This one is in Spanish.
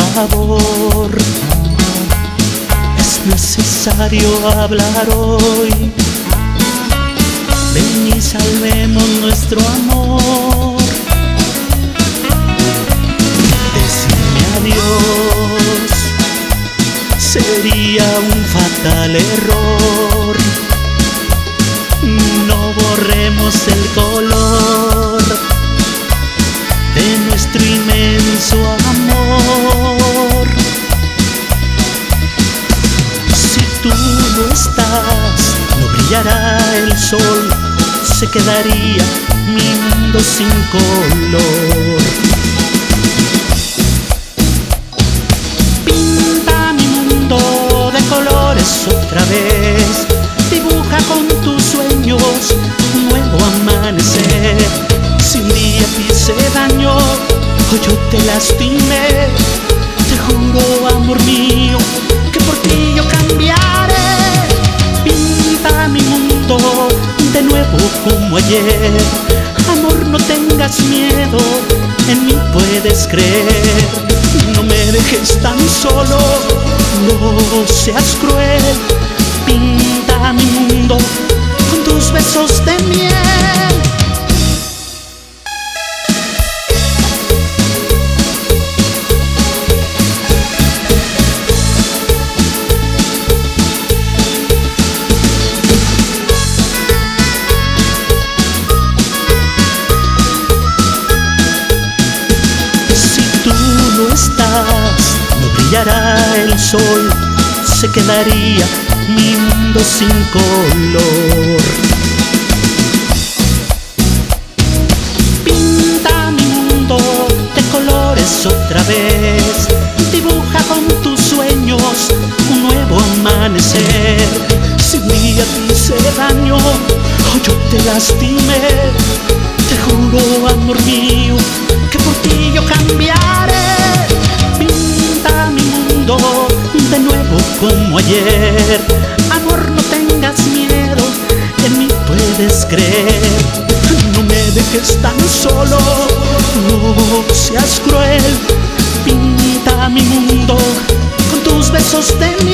favor. Es necesario hablar hoy. Ven y salvemos nuestro amor. Decirme adiós sería un fatal error. No borremos el corazón. No estás, no brillará el sol, se quedaría mi mundo sin color. Pinta mi mundo de colores otra vez, dibuja con tus sueños un nuevo amanecer. Si un día te hice daño o yo te lastimé, como ayer. Amor, no tengas miedo, en mí puedes creer. No me dejes tan solo, no seas cruel. El sol, se quedaría mi mundo sin color. Pinta mi mundo de colores otra vez, dibuja con tus sueños un nuevo amanecer. Si un día te hice daño o yo te lastimé, te juro, amor mío, como ayer. Amor, no tengas miedo, en mí puedes creer. No me dejes tan solo, no seas cruel. Pinta mi mundo con tus besos de miel.